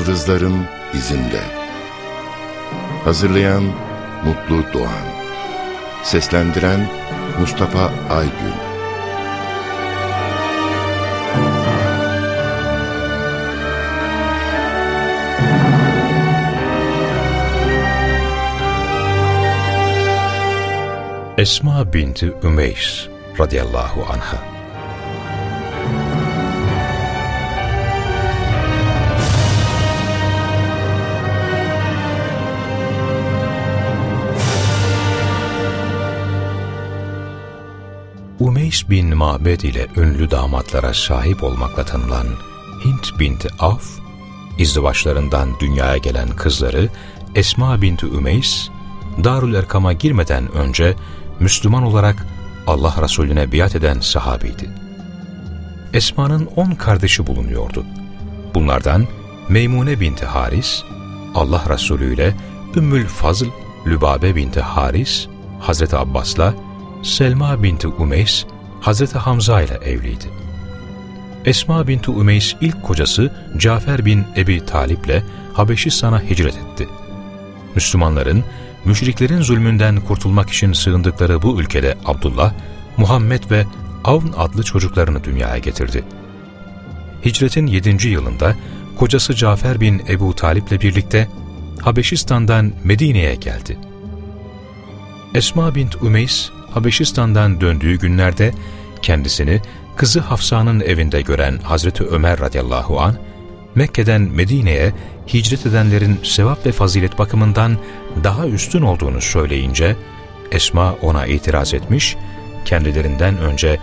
Yıldızların izinde. Hazırlayan Mutlu Doğan. Seslendiren Mustafa Aygün. Esma binti Ümeys radıyallahu anha Umeys bin Mabed ile ünlü damatlara sahip olmakla tanınan Hint binti Af, izdivaçlarından dünyaya gelen kızları Esma binti Ümeys, Darül Erkam'a girmeden önce Müslüman olarak Allah Resulüne biat eden sahabiydi. Esma'nın on kardeşi bulunuyordu. Bunlardan Meymune binti Haris, Allah Resulü ile Ümmül Fazıl, Lübabe binti Haris, Hazreti Abbas'la Selma binti Umeys, Hazreti Hamza ile evliydi. Esma binti Umeys ilk kocası Cafer bin Ebi Talip ile Habeşistan'a hicret etti. Müslümanların, müşriklerin zulmünden kurtulmak için sığındıkları bu ülkede Abdullah, Muhammed ve Avn adlı çocuklarını dünyaya getirdi. Hicretin 7. yılında kocası Cafer bin Ebu Talip ile birlikte Habeşistan'dan Medine'ye geldi. Esma bint Umeys, Habeşistan'dan döndüğü günlerde kendisini kızı Hafsa'nın evinde gören Hazreti Ömer radıyallahu an Mekke'den Medine'ye hicret edenlerin sevap ve fazilet bakımından daha üstün olduğunu söyleyince Esma ona itiraz etmiş, kendilerinden önce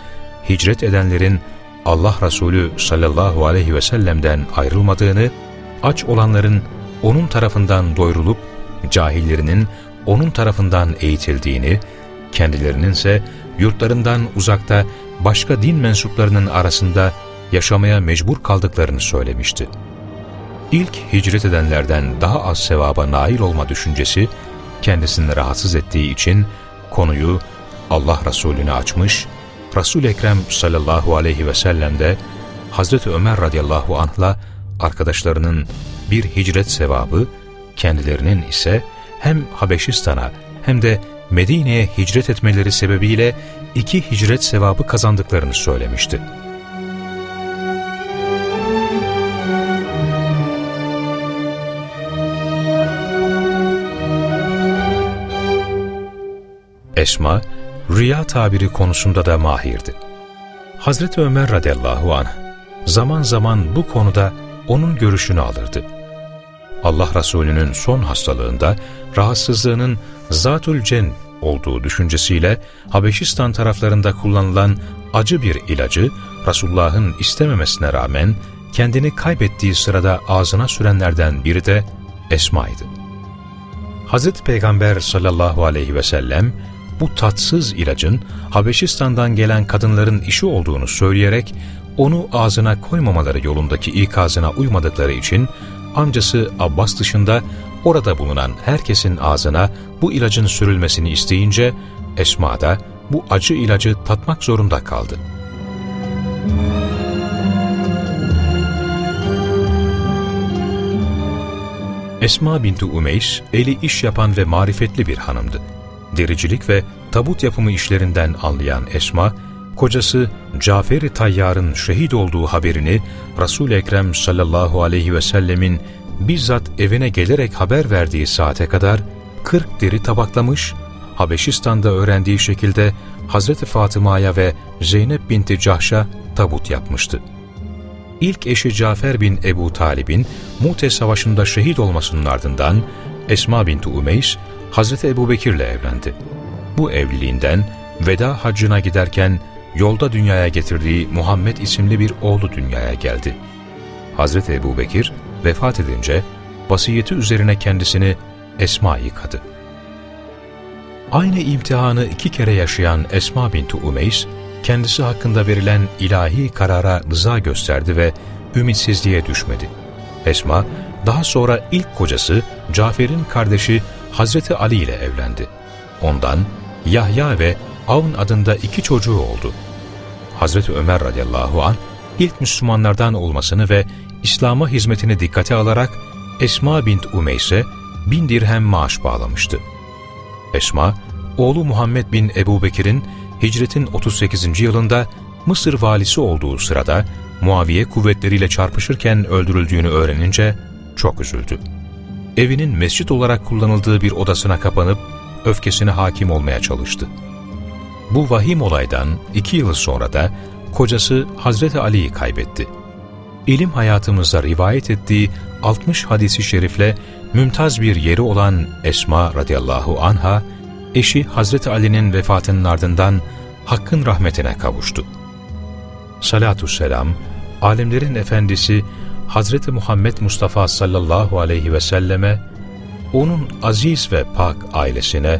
hicret edenlerin Allah Resulü sallallahu aleyhi ve sellem'den ayrılmadığını, aç olanların onun tarafından doyurulup cahillerinin onun tarafından eğitildiğini, kendilerinin ise yurtlarından uzakta başka din mensuplarının arasında yaşamaya mecbur kaldıklarını söylemişti. İlk hicret edenlerden daha az sevaba nail olma düşüncesi kendisini rahatsız ettiği için konuyu Allah Resulüne açmış, resul Ekrem sallallahu aleyhi ve sellem de Hazreti Ömer radıyallahu anh'la arkadaşlarının bir hicret sevabı, kendilerinin ise hem Habeşistan'a hem de Medine'ye hicret etmeleri sebebiyle iki hicret sevabı kazandıklarını söylemişti. Esma, rüya tabiri konusunda da mahirdi. Hazreti Ömer radıyallahu anh zaman zaman bu konuda onun görüşünü alırdı. Allah Resulü'nün son hastalığında rahatsızlığının zatül cen olduğu düşüncesiyle Habeşistan taraflarında kullanılan acı bir ilacı Resulullah'ın istememesine rağmen kendini kaybettiği sırada ağzına sürenlerden biri de Esma'ydı. Hazreti Peygamber sallallahu aleyhi ve sellem bu tatsız ilacın Habeşistan'dan gelen kadınların işi olduğunu söyleyerek onu ağzına koymamaları yolundaki ikazına uymadıkları için amcası Abbas dışında orada bulunan herkesin ağzına bu ilacın sürülmesini isteyince Esma da bu acı ilacı tatmak zorunda kaldı. Esma binti Umeys, eli iş yapan ve marifetli bir hanımdı. Dericilik ve tabut yapımı işlerinden anlayan Esma, kocası Cafer-i Tayyar'ın şehit olduğu haberini Resul-i Ekrem sallallahu aleyhi ve sellemin bizzat evine gelerek haber verdiği saate kadar 40 deri tabaklamış, Habeşistan'da öğrendiği şekilde Hazreti Fatıma'ya ve Zeynep binti Cahş'a tabut yapmıştı. İlk eşi Cafer bin Ebu Talib'in Mute Savaşı'nda şehit olmasının ardından Esma binti Umeys, Hazreti Ebu Bekir'le evlendi. Bu evliliğinden veda haccına giderken yolda dünyaya getirdiği Muhammed isimli bir oğlu dünyaya geldi. Hazreti Ebu Bekir vefat edince vasiyeti üzerine kendisini Esma yıkadı. Aynı imtihanı iki kere yaşayan Esma binti Umeys, kendisi hakkında verilen ilahi karara rıza gösterdi ve ümitsizliğe düşmedi. Esma, daha sonra ilk kocası Cafer'in kardeşi Hazreti Ali ile evlendi. Ondan Yahya ve Avn adında iki çocuğu oldu. Hazreti Ömer radıyallahu an ilk Müslümanlardan olmasını ve İslam'a hizmetini dikkate alarak Esma bint Umeys'e bin dirhem maaş bağlamıştı. Esma, oğlu Muhammed bin Ebu Bekir'in hicretin 38. yılında Mısır valisi olduğu sırada Muaviye kuvvetleriyle çarpışırken öldürüldüğünü öğrenince çok üzüldü. Evinin mescit olarak kullanıldığı bir odasına kapanıp öfkesine hakim olmaya çalıştı. Bu vahim olaydan iki yıl sonra da kocası Hazreti Ali'yi kaybetti. İlim hayatımızda rivayet ettiği 60 hadisi şerifle mümtaz bir yeri olan Esma radıyallahu anha, eşi Hazreti Ali'nin vefatının ardından Hakk'ın rahmetine kavuştu. Salatü selam, alemlerin efendisi Hazreti Muhammed Mustafa sallallahu aleyhi ve selleme, onun aziz ve pak ailesine